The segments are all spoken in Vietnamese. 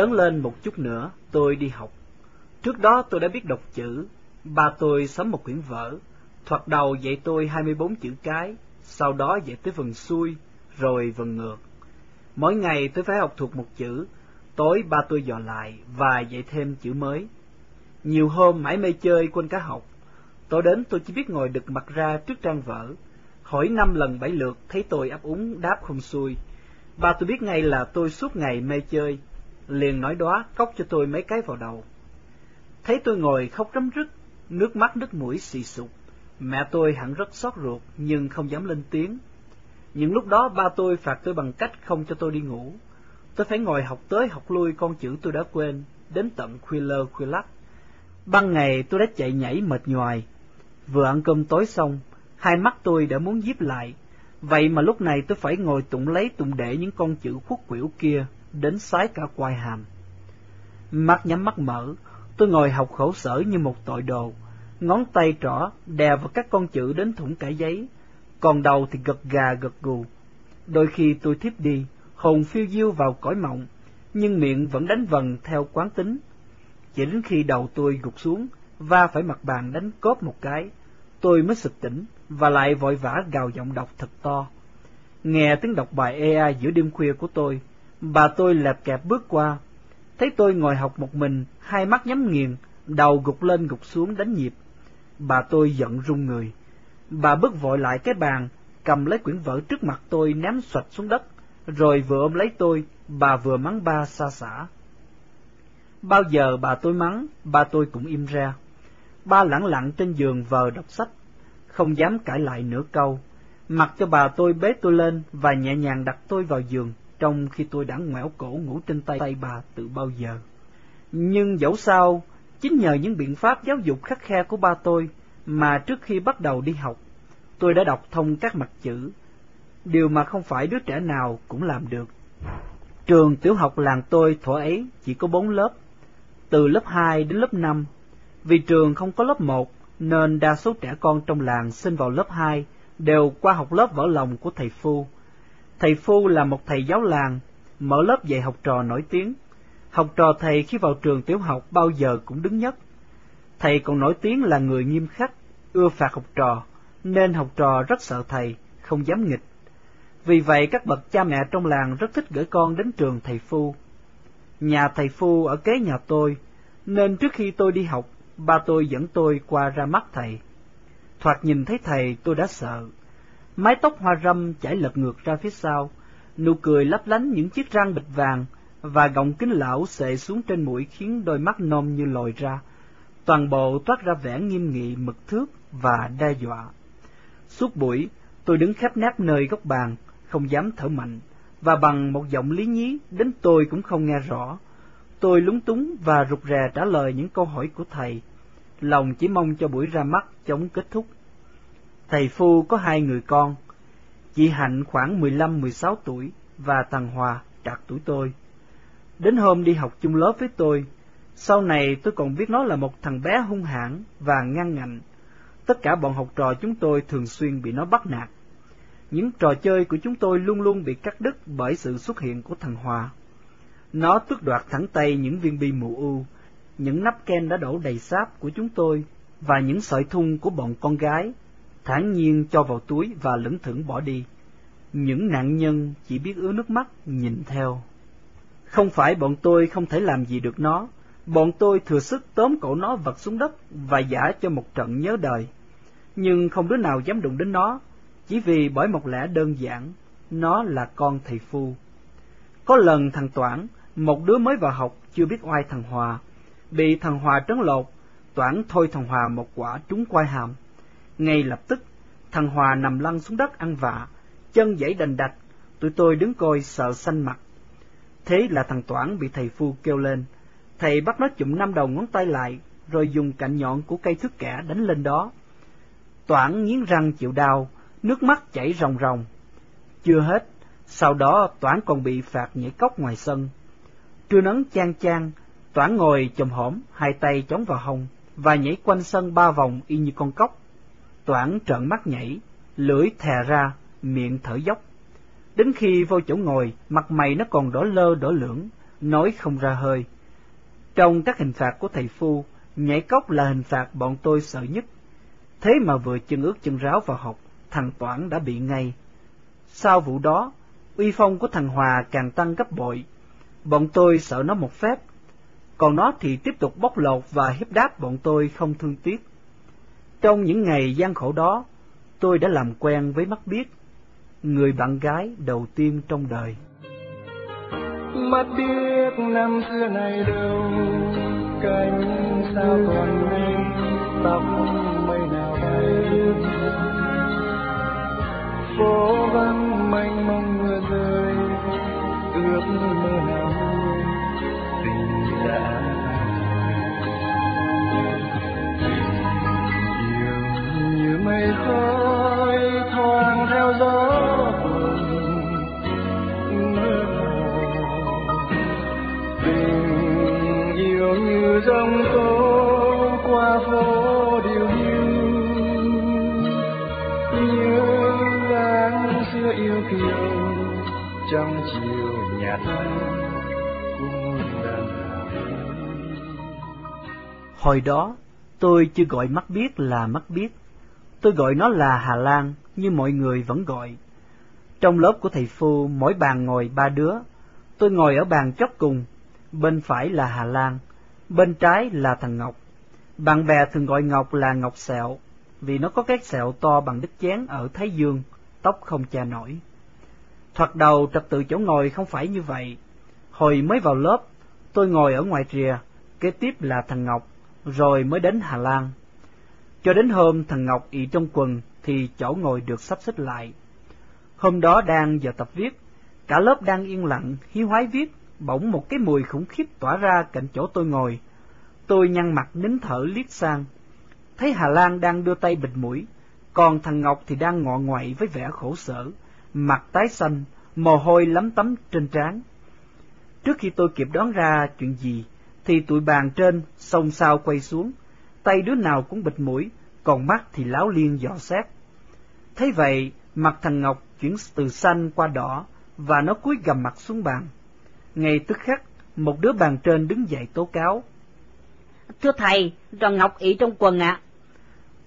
lớn lên một chút nữa, tôi đi học. Trước đó tôi đã biết đọc chữ, ba tôi sắm một quyển vở, thoạt đầu dạy tôi 24 chữ cái, sau đó dạy tới phần xuôi, rồi phần ngược. Mỗi ngày tôi phải học thuộc một chữ, tối ba tôi dò lại và dạy thêm chữ mới. Nhiều hôm mãi mê chơi quên cả học, tối đến tôi chỉ biết ngồi đực mặt ra trước trang vở, hỏi năm lần bảy lượt thấy tôi ấp úng đáp không xuôi. Ba tôi biết ngay là tôi suốt ngày mê chơi, liền nói đó cốc cho tôi mấy cái vào đầu. Thấy tôi ngồi khóc rấm rứt, nước mắt nước mũi xì sụp, mẹ tôi hẳn rất xót ruột nhưng không dám lên tiếng. Những lúc đó ba tôi phạt tôi bằng cách không cho tôi đi ngủ. Tôi phải ngồi học tới học lui con chữ tôi đã quên, đến tận khuya lơ khuya lắc. Ban ngày tôi đã chạy nhảy mệt nhoài. Vừa ăn cơm tối xong, hai mắt tôi đã muốn díp lại. Vậy mà lúc này tôi phải ngồi tụng lấy tụng để những con chữ khuất quỷu kia, đến sái cả quai hàm. Mắt nhắm mắt mở, tôi ngồi học khổ sở như một tội đồ, ngón tay trỏ đè vào các con chữ đến thủng cả giấy, còn đầu thì gật gà gật gù. Đôi khi tôi thiếp đi, hồn phiêu diêu vào cõi mộng, nhưng miệng vẫn đánh vần theo quán tính. Chỉ đến khi đầu tôi gục xuống, va phải mặt bàn đánh cốp một cái, tôi mới sực tỉnh và lại vội vã gào giọng đọc thật to. Nghe tiếng đọc bài EA giữa đêm khuya của tôi, bà tôi lẹp kẹp bước qua, thấy tôi ngồi học một mình, hai mắt nhắm nghiền, đầu gục lên gục xuống đánh nhịp. Bà tôi giận run người. Bà bước vội lại cái bàn, cầm lấy quyển vở trước mặt tôi ném xoạch xuống đất, rồi vừa ôm lấy tôi, bà vừa mắng ba xa xả. Bao giờ bà tôi mắng, ba tôi cũng im ra. Ba lẳng lặng trên giường vờ đọc sách, không dám cãi lại nửa câu, mặc cho bà tôi bế tôi lên và nhẹ nhàng đặt tôi vào giường, trong khi tôi đã ngoẻo cổ ngủ trên tay tay bà từ bao giờ. Nhưng dẫu sao, chính nhờ những biện pháp giáo dục khắc khe của ba tôi mà trước khi bắt đầu đi học, tôi đã đọc thông các mặt chữ, điều mà không phải đứa trẻ nào cũng làm được. Trường tiểu học làng tôi thuở ấy chỉ có bốn lớp, từ lớp 2 đến lớp 5. Vì trường không có lớp 1, nên đa số trẻ con trong làng sinh vào lớp 2 đều qua học lớp vỡ lòng của thầy Phu. Thầy Phu là một thầy giáo làng, mở lớp dạy học trò nổi tiếng. Học trò thầy khi vào trường tiểu học bao giờ cũng đứng nhất. Thầy còn nổi tiếng là người nghiêm khắc, ưa phạt học trò, nên học trò rất sợ thầy, không dám nghịch. Vì vậy các bậc cha mẹ trong làng rất thích gửi con đến trường thầy Phu. Nhà thầy Phu ở kế nhà tôi, nên trước khi tôi đi học, ba tôi dẫn tôi qua ra mắt thầy. Thoạt nhìn thấy thầy tôi đã sợ. Mái tóc hoa râm chảy lật ngược ra phía sau, nụ cười lấp lánh những chiếc răng bịch vàng và gọng kính lão xệ xuống trên mũi khiến đôi mắt nôm như lồi ra. Toàn bộ toát ra vẻ nghiêm nghị mực thước và đe dọa. Suốt buổi, tôi đứng khép nép nơi góc bàn, không dám thở mạnh, và bằng một giọng lý nhí đến tôi cũng không nghe rõ. Tôi lúng túng và rụt rè trả lời những câu hỏi của thầy, lòng chỉ mong cho buổi ra mắt chống kết thúc. Thầy Phu có hai người con, chị Hạnh khoảng 15-16 tuổi và thằng Hòa trạc tuổi tôi. Đến hôm đi học chung lớp với tôi, sau này tôi còn biết nó là một thằng bé hung hãn và ngang ngạnh. Tất cả bọn học trò chúng tôi thường xuyên bị nó bắt nạt. Những trò chơi của chúng tôi luôn luôn bị cắt đứt bởi sự xuất hiện của thằng Hòa. Nó tước đoạt thẳng tay những viên bi mù u, những nắp ken đã đổ đầy sáp của chúng tôi và những sợi thun của bọn con gái, thản nhiên cho vào túi và lững thững bỏ đi. Những nạn nhân chỉ biết ứa nước mắt nhìn theo. Không phải bọn tôi không thể làm gì được nó, bọn tôi thừa sức tóm cổ nó vật xuống đất và giả cho một trận nhớ đời. Nhưng không đứa nào dám đụng đến nó, chỉ vì bởi một lẽ đơn giản, nó là con thầy Phu. Có lần thằng Toản, một đứa mới vào học chưa biết oai thằng Hòa, bị thằng Hòa trấn lột, Toản thôi thằng Hòa một quả trúng quai hàm. Ngay lập tức, thằng Hòa nằm lăn xuống đất ăn vạ, chân dãy đành đạch, tụi tôi đứng coi sợ xanh mặt. Thế là thằng Toản bị thầy Phu kêu lên, thầy bắt nó chụm năm đầu ngón tay lại, rồi dùng cạnh nhọn của cây thước kẻ đánh lên đó. Toản nghiến răng chịu đau, nước mắt chảy ròng ròng. Chưa hết, sau đó Toản còn bị phạt nhảy cốc ngoài sân. Trưa nắng chan chan, Toản ngồi chồm hổm, hai tay chống vào hông, và nhảy quanh sân ba vòng y như con cóc. Toản trợn mắt nhảy, lưỡi thè ra, miệng thở dốc. Đến khi vô chỗ ngồi, mặt mày nó còn đỏ lơ đỏ lưỡng, nói không ra hơi. Trong các hình phạt của thầy Phu, nhảy cốc là hình phạt bọn tôi sợ nhất. Thế mà vừa chân ướt chân ráo vào học, thằng Toản đã bị ngay. Sau vụ đó, uy phong của thằng Hòa càng tăng gấp bội. Bọn tôi sợ nó một phép, còn nó thì tiếp tục bóc lột và hiếp đáp bọn tôi không thương tiếc. Trong những ngày gian khổ đó, tôi đã làm quen với mắt biết, người bạn gái đầu tiên trong đời. Mắt biết năm xưa này đâu, cánh sao còn mênh, tóc mây nào bay. Phố vắng mênh mông mưa rơi, ước mơ nào khơi thoáng theo gió tình yêu như dòng tố qua phố điều hiu. Nhớ dáng xưa yêu kiều trong chiều nhạt cung Hồi đó, tôi chưa gọi mắt biết là mắt biết, tôi gọi nó là Hà Lan như mọi người vẫn gọi. Trong lớp của thầy Phu, mỗi bàn ngồi ba đứa, tôi ngồi ở bàn chót cùng, bên phải là Hà Lan, bên trái là thằng Ngọc. Bạn bè thường gọi Ngọc là Ngọc Sẹo, vì nó có cái sẹo to bằng đứt chén ở Thái Dương, tóc không cha nổi. Thoạt đầu trật tự chỗ ngồi không phải như vậy. Hồi mới vào lớp, tôi ngồi ở ngoài rìa, kế tiếp là thằng Ngọc, rồi mới đến Hà Lan. Cho đến hôm thằng Ngọc ị trong quần thì chỗ ngồi được sắp xếp lại. Hôm đó đang giờ tập viết, cả lớp đang yên lặng, hiếu hoái viết, bỗng một cái mùi khủng khiếp tỏa ra cạnh chỗ tôi ngồi. Tôi nhăn mặt nín thở liếc sang, thấy Hà Lan đang đưa tay bịt mũi, còn thằng Ngọc thì đang ngọ ngoại với vẻ khổ sở, mặt tái xanh, mồ hôi lấm tấm trên trán. Trước khi tôi kịp đoán ra chuyện gì, thì tụi bàn trên xông xao quay xuống, tay đứa nào cũng bịt mũi, còn mắt thì láo liên dò xét. Thấy vậy, mặt thằng Ngọc chuyển từ xanh qua đỏ, và nó cúi gầm mặt xuống bàn. Ngay tức khắc, một đứa bàn trên đứng dậy tố cáo. Thưa thầy, Đoàn Ngọc ị trong quần ạ.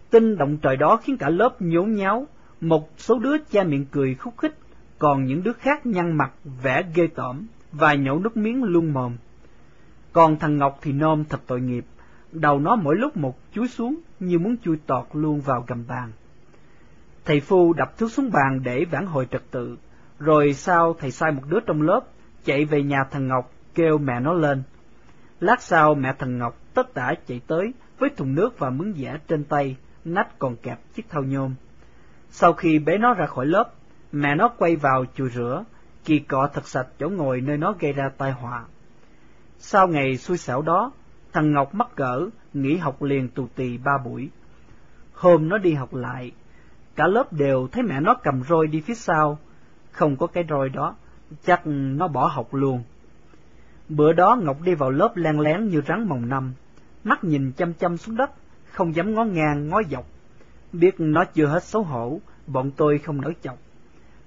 Tin động trời đó khiến cả lớp nhốn nháo, một số đứa cha miệng cười khúc khích, còn những đứa khác nhăn mặt vẻ ghê tởm và nhổ nước miếng luôn mồm. Còn thằng Ngọc thì nôm thật tội nghiệp, đầu nó mỗi lúc một chúi xuống như muốn chui tọt luôn vào gầm bàn. Thầy Phu đập thước xuống bàn để vãn hồi trật tự, rồi sau thầy sai một đứa trong lớp chạy về nhà thằng Ngọc kêu mẹ nó lên. Lát sau mẹ thằng Ngọc tất tả chạy tới với thùng nước và mướn dẻ trên tay, nách còn kẹp chiếc thau nhôm. Sau khi bế nó ra khỏi lớp, mẹ nó quay vào chùi rửa, kỳ cọ thật sạch chỗ ngồi nơi nó gây ra tai họa. Sau ngày xui xẻo đó, thằng Ngọc mắc cỡ, nghỉ học liền tù tì ba buổi. Hôm nó đi học lại, cả lớp đều thấy mẹ nó cầm roi đi phía sau, không có cái roi đó, chắc nó bỏ học luôn. Bữa đó Ngọc đi vào lớp len lén như rắn mồng năm, mắt nhìn chăm chăm xuống đất, không dám ngó ngang ngó dọc. Biết nó chưa hết xấu hổ, bọn tôi không nỡ chọc.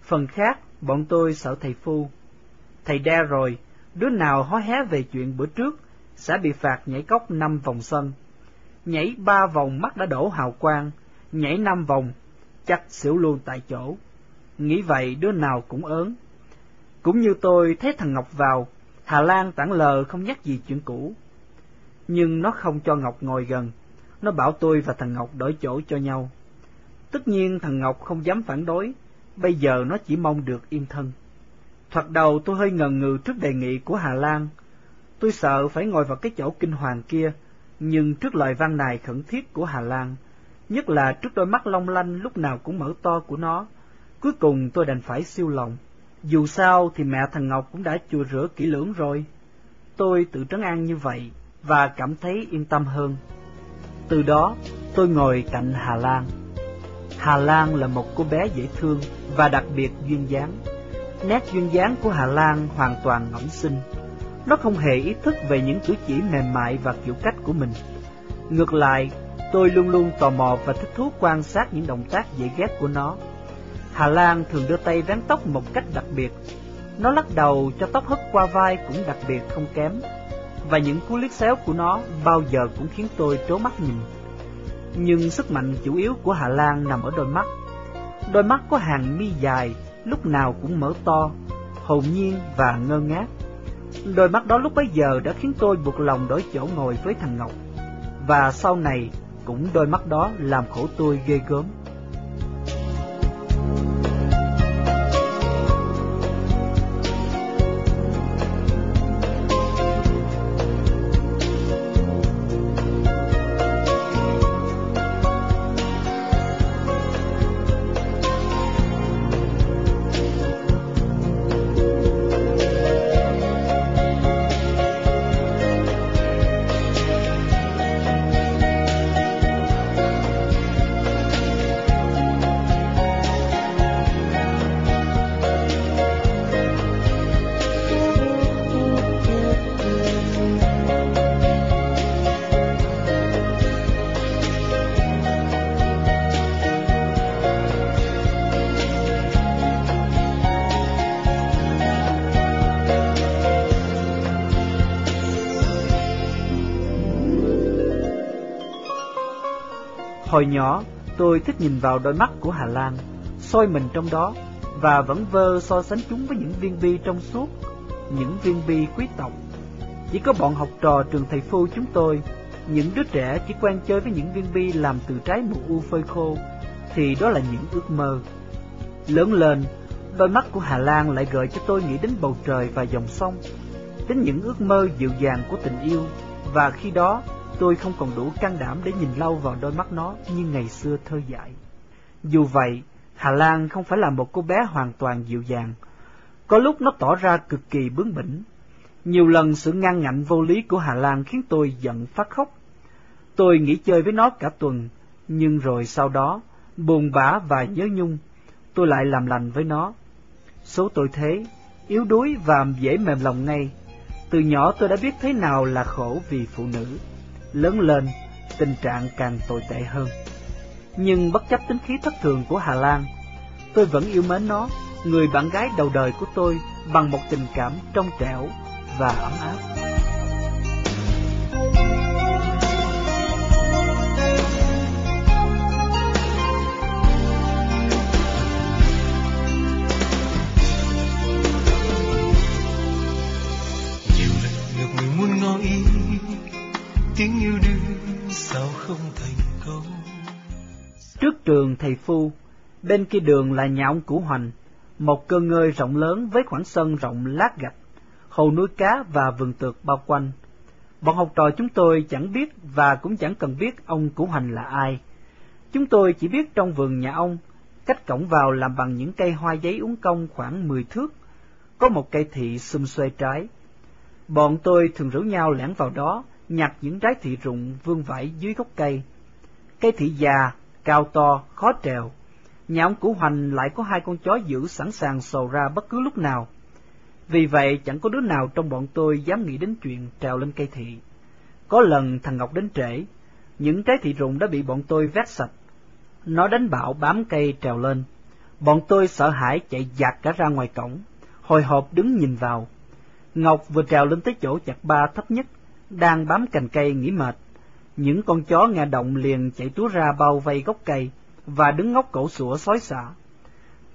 Phần khác, bọn tôi sợ thầy Phu. Thầy đe rồi, đứa nào hó hé về chuyện bữa trước, sẽ bị phạt nhảy cốc năm vòng sân. Nhảy ba vòng mắt đã đổ hào quang, nhảy năm vòng, chắc xỉu luôn tại chỗ. Nghĩ vậy đứa nào cũng ớn. Cũng như tôi thấy thằng Ngọc vào, Hà Lan tảng lờ không nhắc gì chuyện cũ. Nhưng nó không cho Ngọc ngồi gần, nó bảo tôi và thằng Ngọc đổi chỗ cho nhau. Tất nhiên thằng Ngọc không dám phản đối, bây giờ nó chỉ mong được yên thân. Thoạt đầu tôi hơi ngần ngừ trước đề nghị của Hà Lan. Tôi sợ phải ngồi vào cái chỗ kinh hoàng kia, nhưng trước lời văn này khẩn thiết của Hà Lan, nhất là trước đôi mắt long lanh lúc nào cũng mở to của nó, cuối cùng tôi đành phải siêu lòng. Dù sao thì mẹ thằng Ngọc cũng đã chùa rửa kỹ lưỡng rồi. Tôi tự trấn an như vậy và cảm thấy yên tâm hơn. Từ đó, tôi ngồi cạnh Hà Lan. Hà Lan là một cô bé dễ thương và đặc biệt duyên dáng. Nét duyên dáng của Hà Lan hoàn toàn ngẫm sinh. Nó không hề ý thức về những cử chỉ mềm mại và kiểu cách của mình. Ngược lại, tôi luôn luôn tò mò và thích thú quan sát những động tác dễ ghét của nó. Hà Lan thường đưa tay vén tóc một cách đặc biệt. Nó lắc đầu cho tóc hất qua vai cũng đặc biệt không kém, và những cú liếc xéo của nó bao giờ cũng khiến tôi trố mắt nhìn. Nhưng sức mạnh chủ yếu của Hà Lan nằm ở đôi mắt. Đôi mắt có hàng mi dài, lúc nào cũng mở to, hồn nhiên và ngơ ngác. Đôi mắt đó lúc bấy giờ đã khiến tôi buộc lòng đổi chỗ ngồi với thằng Ngọc. Và sau này, cũng đôi mắt đó làm khổ tôi ghê gớm. Hồi nhỏ, tôi thích nhìn vào đôi mắt của Hà Lan, soi mình trong đó, và vẫn vơ so sánh chúng với những viên bi trong suốt, những viên bi quý tộc. Chỉ có bọn học trò trường thầy phu chúng tôi, những đứa trẻ chỉ quen chơi với những viên bi làm từ trái mù u phơi khô, thì đó là những ước mơ. Lớn lên, đôi mắt của Hà Lan lại gợi cho tôi nghĩ đến bầu trời và dòng sông, đến những ước mơ dịu dàng của tình yêu, và khi đó Tôi không còn đủ can đảm để nhìn lâu vào đôi mắt nó như ngày xưa thơ dại. Dù vậy, Hà Lan không phải là một cô bé hoàn toàn dịu dàng. Có lúc nó tỏ ra cực kỳ bướng bỉnh. Nhiều lần sự ngang ngạnh vô lý của Hà Lan khiến tôi giận phát khóc. Tôi nghỉ chơi với nó cả tuần, nhưng rồi sau đó, buồn bã và nhớ nhung, tôi lại làm lành với nó. Số tôi thế, yếu đuối và dễ mềm lòng ngay. Từ nhỏ tôi đã biết thế nào là khổ vì phụ nữ lớn lên, tình trạng càng tồi tệ hơn. Nhưng bất chấp tính khí thất thường của Hà Lan, tôi vẫn yêu mến nó, người bạn gái đầu đời của tôi, bằng một tình cảm trong trẻo và ấm áp. Trường thầy phu bên kia đường là nhà ông cũ hoành một cơ ngơi rộng lớn với khoảng sân rộng lát gạch hồ nuôi cá và vườn tược bao quanh. Bọn học trò chúng tôi chẳng biết và cũng chẳng cần biết ông cũ hoành là ai. Chúng tôi chỉ biết trong vườn nhà ông cách cổng vào làm bằng những cây hoa giấy uống công khoảng mười thước có một cây thị xum xuê trái. Bọn tôi thường rủ nhau lẻn vào đó nhặt những trái thị rụng vương vãi dưới gốc cây. Cây thị già, cao to, khó trèo. Nhà ông Củ Hoành lại có hai con chó giữ sẵn sàng sầu ra bất cứ lúc nào. Vì vậy chẳng có đứa nào trong bọn tôi dám nghĩ đến chuyện trèo lên cây thị. Có lần thằng Ngọc đến trễ, những trái thị rụng đã bị bọn tôi vét sạch. Nó đánh bạo bám cây trèo lên. Bọn tôi sợ hãi chạy dạt cả ra ngoài cổng, hồi hộp đứng nhìn vào. Ngọc vừa trèo lên tới chỗ chặt ba thấp nhất, đang bám cành cây nghỉ mệt. Những con chó nghe động liền chạy túa ra bao vây gốc cây và đứng ngóc cổ sủa xói xả.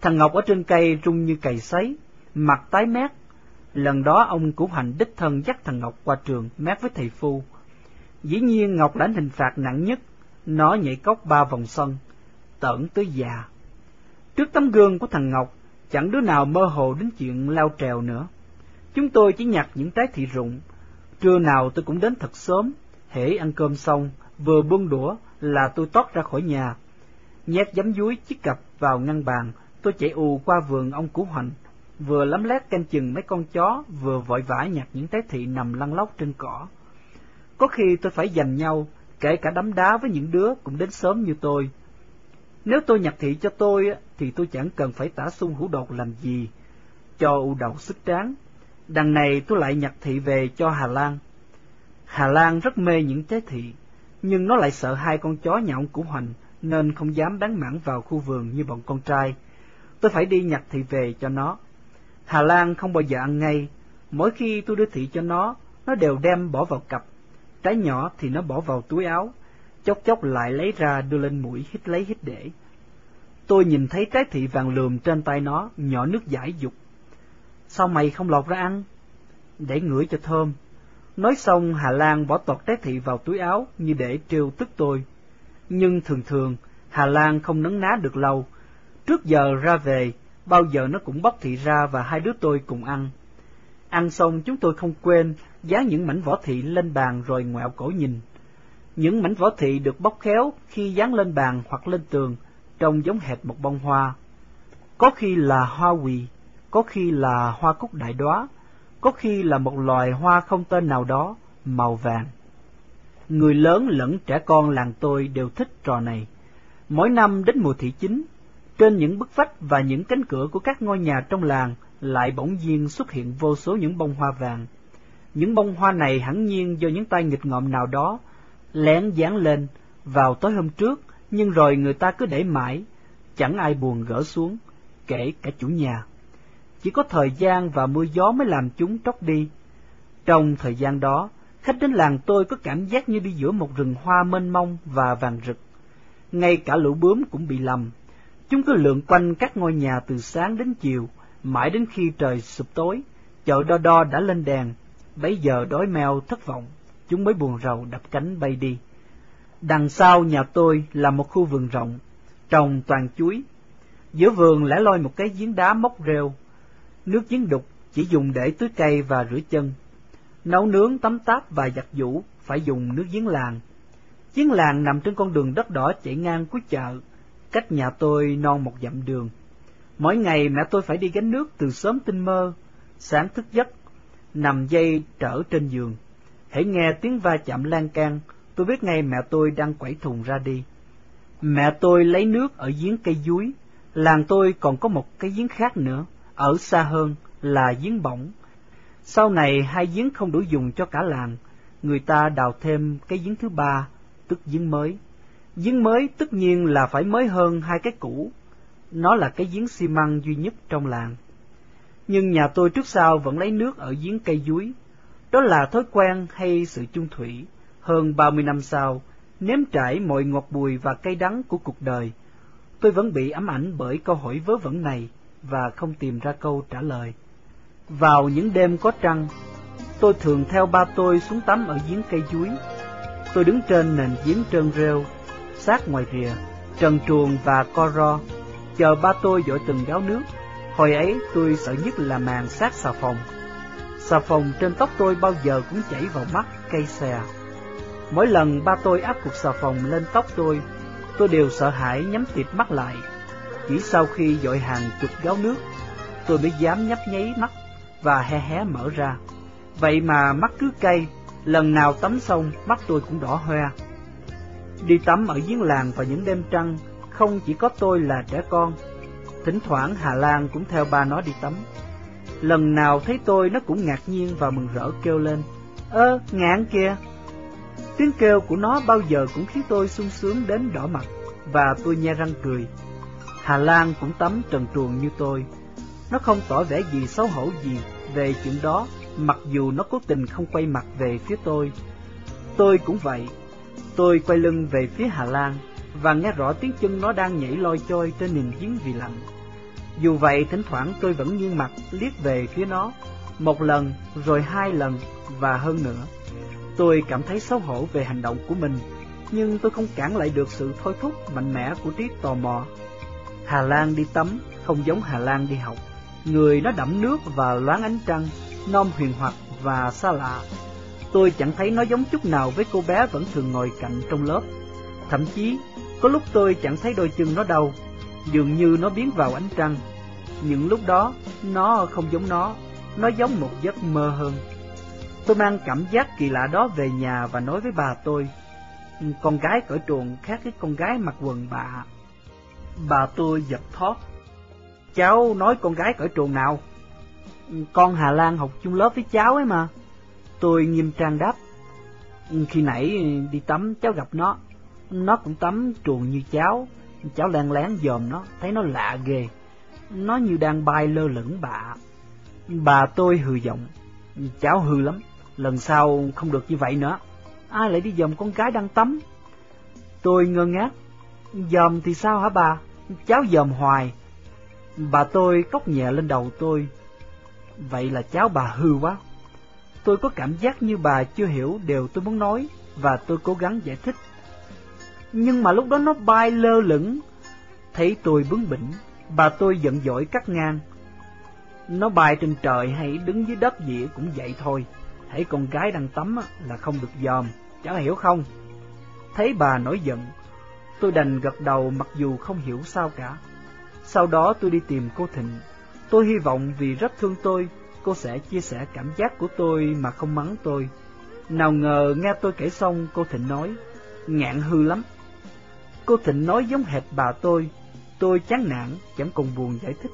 Thằng Ngọc ở trên cây rung như cày sấy, mặt tái mét. Lần đó ông Củ Hành đích thân dắt thằng Ngọc qua trường mét với thầy Phu. Dĩ nhiên Ngọc lãnh hình phạt nặng nhất, nó nhảy cốc ba vòng sân, tẩn tới già. Trước tấm gương của thằng Ngọc, chẳng đứa nào mơ hồ đến chuyện lao trèo nữa. Chúng tôi chỉ nhặt những trái thị rụng, Trưa nào tôi cũng đến thật sớm, hễ ăn cơm xong, vừa buông đũa là tôi tót ra khỏi nhà. Nhét giấm dúi chiếc cặp vào ngăn bàn, tôi chạy ù qua vườn ông Cú Hoành, vừa lắm lét canh chừng mấy con chó, vừa vội vã nhặt những trái thị nằm lăn lóc trên cỏ. Có khi tôi phải giành nhau, kể cả đấm đá với những đứa cũng đến sớm như tôi. Nếu tôi nhặt thị cho tôi, thì tôi chẳng cần phải tả sung hữu đột làm gì, cho u đầu sức tráng, Đằng này tôi lại nhặt thị về cho Hà Lan. Hà Lan rất mê những trái thị, nhưng nó lại sợ hai con chó nhà ông Củ Hoành, nên không dám bán mảng vào khu vườn như bọn con trai. Tôi phải đi nhặt thị về cho nó. Hà Lan không bao giờ ăn ngay, mỗi khi tôi đưa thị cho nó, nó đều đem bỏ vào cặp, trái nhỏ thì nó bỏ vào túi áo, chốc chốc lại lấy ra đưa lên mũi hít lấy hít để. Tôi nhìn thấy trái thị vàng lườm trên tay nó, nhỏ nước giải dục. Sao mày không lọt ra ăn? Để ngửi cho thơm. Nói xong Hà Lan bỏ tọt trái thị vào túi áo như để trêu tức tôi. Nhưng thường thường, Hà Lan không nấn ná được lâu. Trước giờ ra về, bao giờ nó cũng bóc thị ra và hai đứa tôi cùng ăn. Ăn xong chúng tôi không quên dán những mảnh vỏ thị lên bàn rồi ngoẹo cổ nhìn. Những mảnh vỏ thị được bóc khéo khi dán lên bàn hoặc lên tường, trông giống hệt một bông hoa. Có khi là hoa quỳ, có khi là hoa cúc đại đóa, có khi là một loài hoa không tên nào đó, màu vàng. Người lớn lẫn trẻ con làng tôi đều thích trò này. Mỗi năm đến mùa thị chính, trên những bức vách và những cánh cửa của các ngôi nhà trong làng lại bỗng nhiên xuất hiện vô số những bông hoa vàng. Những bông hoa này hẳn nhiên do những tay nghịch ngợm nào đó lén dán lên vào tối hôm trước, nhưng rồi người ta cứ để mãi, chẳng ai buồn gỡ xuống, kể cả chủ nhà. Chỉ có thời gian và mưa gió mới làm chúng tróc đi. Trong thời gian đó, khách đến làng tôi có cảm giác như đi giữa một rừng hoa mênh mông và vàng rực. Ngay cả lũ bướm cũng bị lầm. Chúng cứ lượn quanh các ngôi nhà từ sáng đến chiều, mãi đến khi trời sụp tối, chợ đo đo đã lên đèn, bấy giờ đói mèo thất vọng, chúng mới buồn rầu đập cánh bay đi. Đằng sau nhà tôi là một khu vườn rộng, trồng toàn chuối. Giữa vườn lẻ loi một cái giếng đá móc rêu, nước giếng đục chỉ dùng để tưới cây và rửa chân. Nấu nướng, tắm táp và giặt giũ phải dùng nước giếng làng. Giếng làng nằm trên con đường đất đỏ chạy ngang cuối chợ, cách nhà tôi non một dặm đường. Mỗi ngày mẹ tôi phải đi gánh nước từ sớm tinh mơ, sáng thức giấc, nằm dây trở trên giường. Hãy nghe tiếng va chạm lan can, tôi biết ngay mẹ tôi đang quẩy thùng ra đi. Mẹ tôi lấy nước ở giếng cây dúi, làng tôi còn có một cái giếng khác nữa, ở xa hơn là giếng bỏng. Sau này hai giếng không đủ dùng cho cả làng, người ta đào thêm cái giếng thứ ba, tức giếng mới. Giếng mới tất nhiên là phải mới hơn hai cái cũ, nó là cái giếng xi măng duy nhất trong làng. Nhưng nhà tôi trước sau vẫn lấy nước ở giếng cây dúi. Đó là thói quen hay sự chung thủy. Hơn ba mươi năm sau, nếm trải mọi ngọt bùi và cay đắng của cuộc đời, tôi vẫn bị ám ảnh bởi câu hỏi vớ vẩn này và không tìm ra câu trả lời. Vào những đêm có trăng, tôi thường theo ba tôi xuống tắm ở giếng cây chuối. Tôi đứng trên nền giếng trơn rêu, sát ngoài rìa, trần truồng và co ro chờ ba tôi dội từng gáo nước. Hồi ấy tôi sợ nhất là màn sát xà phòng. Xà phòng trên tóc tôi bao giờ cũng chảy vào mắt cây xè. Mỗi lần ba tôi áp cục xà phòng lên tóc tôi, tôi đều sợ hãi nhắm tiệp mắt lại. Chỉ sau khi dội hàng chục gáo nước, tôi mới dám nhấp nháy mắt và hé hé mở ra. Vậy mà mắt cứ cay, lần nào tắm xong mắt tôi cũng đỏ hoe. Đi tắm ở giếng làng vào những đêm trăng không chỉ có tôi là trẻ con, thỉnh thoảng Hà Lan cũng theo ba nó đi tắm. Lần nào thấy tôi nó cũng ngạc nhiên và mừng rỡ kêu lên, ơ, ngạn kìa. Tiếng kêu của nó bao giờ cũng khiến tôi sung sướng đến đỏ mặt, và tôi nhe răng cười. Hà Lan cũng tắm trần truồng như tôi. Nó không tỏ vẻ gì xấu hổ gì về chuyện đó, mặc dù nó cố tình không quay mặt về phía tôi. Tôi cũng vậy. Tôi quay lưng về phía Hà Lan, và nghe rõ tiếng chân nó đang nhảy lôi choi trên nền giếng vì lạnh. Dù vậy, thỉnh thoảng tôi vẫn nghiêng mặt liếc về phía nó, một lần, rồi hai lần, và hơn nữa. Tôi cảm thấy xấu hổ về hành động của mình, nhưng tôi không cản lại được sự thôi thúc mạnh mẽ của trí tò mò. Hà Lan đi tắm không giống Hà Lan đi học. Người nó đẫm nước và loáng ánh trăng, non huyền hoặc và xa lạ. Tôi chẳng thấy nó giống chút nào với cô bé vẫn thường ngồi cạnh trong lớp. Thậm chí, có lúc tôi chẳng thấy đôi chân nó đâu, dường như nó biến vào ánh trăng. Những lúc đó, nó không giống nó, nó giống một giấc mơ hơn. Tôi mang cảm giác kỳ lạ đó về nhà và nói với bà tôi. Con gái cởi truồng khác với con gái mặc quần bạ. Bà tôi giật thót. Cháu nói con gái cởi truồng nào? Con Hà Lan học chung lớp với cháu ấy mà. Tôi nghiêm trang đáp. Khi nãy đi tắm cháu gặp nó, nó cũng tắm truồng như cháu, cháu len lén dòm nó, thấy nó lạ ghê. Nó như đang bay lơ lửng bà. Bà tôi hừ giọng, cháu hư lắm, lần sau không được như vậy nữa. Ai lại đi dòm con gái đang tắm? Tôi ngơ ngác, dòm thì sao hả bà? Cháu dòm hoài. Bà tôi cốc nhẹ lên đầu tôi. Vậy là cháu bà hư quá. Tôi có cảm giác như bà chưa hiểu điều tôi muốn nói, và tôi cố gắng giải thích. Nhưng mà lúc đó nó bay lơ lửng, thấy tôi bướng bỉnh, bà tôi giận dỗi cắt ngang. Nó bay trên trời hay đứng dưới đất gì cũng vậy thôi, thấy con gái đang tắm là không được dòm, cháu hiểu không? Thấy bà nổi giận, tôi đành gật đầu mặc dù không hiểu sao cả. Sau đó tôi đi tìm cô Thịnh. Tôi hy vọng vì rất thương tôi, cô sẽ chia sẻ cảm giác của tôi mà không mắng tôi. Nào ngờ nghe tôi kể xong, cô Thịnh nói, ngạn hư lắm. Cô Thịnh nói giống hệt bà tôi, tôi chán nản, chẳng còn buồn giải thích.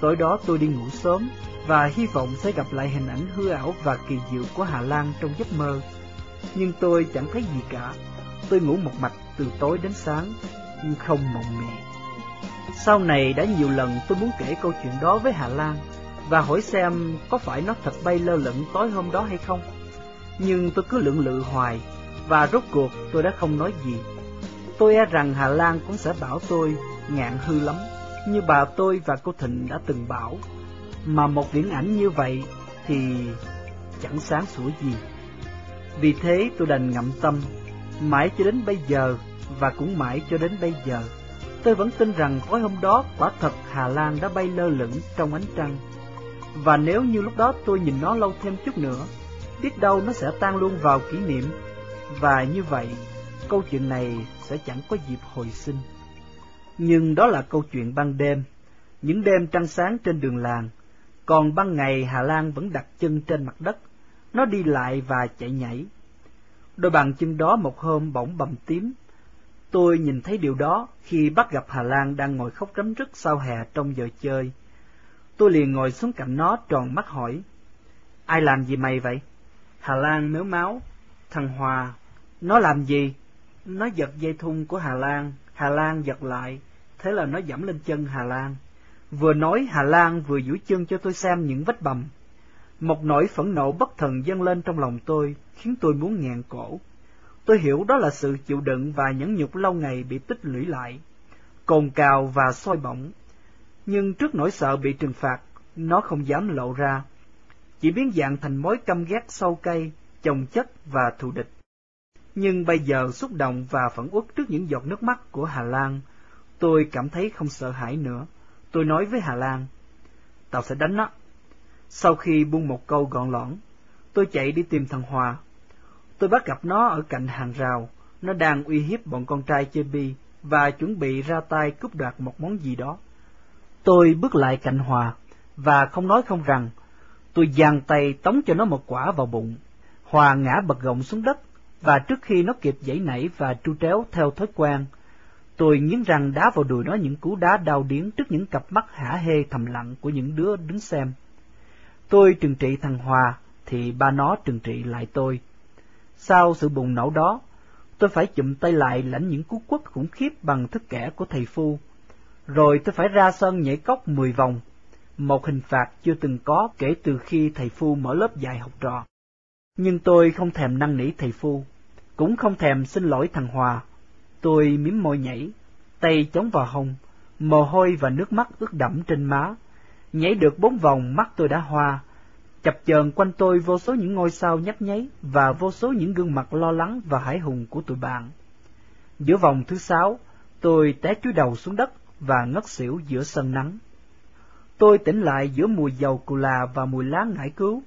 Tối đó tôi đi ngủ sớm, và hy vọng sẽ gặp lại hình ảnh hư ảo và kỳ diệu của Hà Lan trong giấc mơ. Nhưng tôi chẳng thấy gì cả, tôi ngủ một mạch từ tối đến sáng, nhưng không mộng mị. Sau này đã nhiều lần tôi muốn kể câu chuyện đó với Hà Lan, và hỏi xem có phải nó thật bay lơ lửng tối hôm đó hay không. Nhưng tôi cứ lưỡng lự hoài, và rốt cuộc tôi đã không nói gì. Tôi e rằng Hà Lan cũng sẽ bảo tôi ngạn hư lắm, như bà tôi và cô Thịnh đã từng bảo. Mà một viễn ảnh như vậy thì chẳng sáng sủa gì. Vì thế tôi đành ngậm tâm, mãi cho đến bây giờ và cũng mãi cho đến bây giờ. Tôi vẫn tin rằng tối hôm đó quả thật Hà Lan đã bay lơ lửng trong ánh trăng. Và nếu như lúc đó tôi nhìn nó lâu thêm chút nữa, biết đâu nó sẽ tan luôn vào kỷ niệm. Và như vậy, câu chuyện này sẽ chẳng có dịp hồi sinh. Nhưng đó là câu chuyện ban đêm, những đêm trăng sáng trên đường làng, còn ban ngày Hà Lan vẫn đặt chân trên mặt đất, nó đi lại và chạy nhảy. Đôi bàn chân đó một hôm bỗng bầm tím. Tôi nhìn thấy điều đó khi bắt gặp Hà Lan đang ngồi khóc rấm rứt sau hè trong giờ chơi. Tôi liền ngồi xuống cạnh nó tròn mắt hỏi, ai làm gì mày vậy? Hà Lan mếu máu, thằng Hòa, nó làm gì? Nó giật dây thun của Hà Lan, Hà Lan giật lại, thế là nó dẫm lên chân Hà Lan. Vừa nói Hà Lan vừa duỗi chân cho tôi xem những vết bầm. Một nỗi phẫn nộ bất thần dâng lên trong lòng tôi, khiến tôi muốn nghẹn cổ. Tôi hiểu đó là sự chịu đựng và nhẫn nhục lâu ngày bị tích lũy lại, cồn cào và soi bỏng. Nhưng trước nỗi sợ bị trừng phạt, nó không dám lộ ra, chỉ biến dạng thành mối căm ghét sâu cay, chồng chất và thù địch. Nhưng bây giờ xúc động và phẫn uất trước những giọt nước mắt của Hà Lan, tôi cảm thấy không sợ hãi nữa. Tôi nói với Hà Lan, tao sẽ đánh nó. Sau khi buông một câu gọn lõn, tôi chạy đi tìm thằng Hòa. Tôi bắt gặp nó ở cạnh hàng rào, nó đang uy hiếp bọn con trai chơi bi và chuẩn bị ra tay cướp đoạt một món gì đó. Tôi bước lại cạnh Hòa, và không nói không rằng, tôi giang tay tống cho nó một quả vào bụng. Hòa ngã bật gọng xuống đất, và trước khi nó kịp giãy nảy và tru tréo theo thói quen, tôi nghiến răng đá vào đùi nó những cú đá đau điếng trước những cặp mắt hả hê thầm lặng của những đứa đứng xem. Tôi trừng trị thằng Hòa, thì ba nó trừng trị lại tôi. Sau sự bùng nổ đó, tôi phải chụm tay lại lãnh những cú quất khủng khiếp bằng thức kẻ của thầy Phu. Rồi tôi phải ra sân nhảy cốc mười vòng, một hình phạt chưa từng có kể từ khi thầy Phu mở lớp dạy học trò. Nhưng tôi không thèm năn nỉ thầy Phu, cũng không thèm xin lỗi thằng Hòa. Tôi miếm môi nhảy, tay chống vào hông, mồ hôi và nước mắt ướt đẫm trên má. Nhảy được bốn vòng mắt tôi đã hoa, chập chờn quanh tôi vô số những ngôi sao nhấp nháy và vô số những gương mặt lo lắng và hải hùng của tụi bạn. Giữa vòng thứ sáu, tôi té chúi đầu xuống đất và ngất xỉu giữa sân nắng. Tôi tỉnh lại giữa mùi dầu cù là và mùi lá ngải cứu,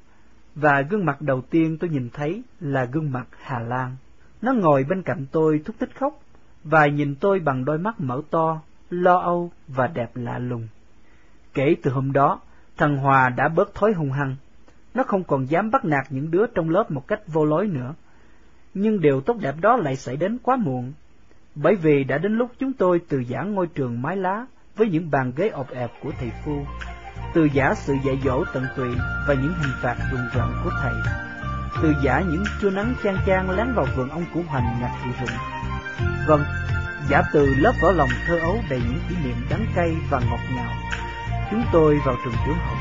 và gương mặt đầu tiên tôi nhìn thấy là gương mặt Hà Lan. Nó ngồi bên cạnh tôi thúc thích khóc, và nhìn tôi bằng đôi mắt mở to, lo âu và đẹp lạ lùng. Kể từ hôm đó, thằng Hòa đã bớt thói hung hăng. Nó không còn dám bắt nạt những đứa trong lớp một cách vô lối nữa. Nhưng điều tốt đẹp đó lại xảy đến quá muộn, bởi vì đã đến lúc chúng tôi từ giả ngôi trường mái lá với những bàn ghế ọp ẹp của thầy Phu, từ giả sự dạy dỗ tận tụy và những hình phạt rùng rợn của thầy, từ giả những trưa nắng chang chang lén vào vườn ông củ hoành nhặt thị rụng. Vâng, giả từ lớp vỏ lòng thơ ấu đầy những kỷ niệm đắng cay và ngọt ngào. Chúng tôi vào trường tiểu học,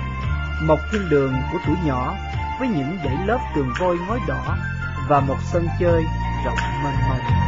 một thiên đường của tuổi nhỏ với những dãy lớp tường vôi ngói đỏ và một sân chơi rộng mênh mông.